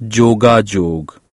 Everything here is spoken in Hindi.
जोगाजोग।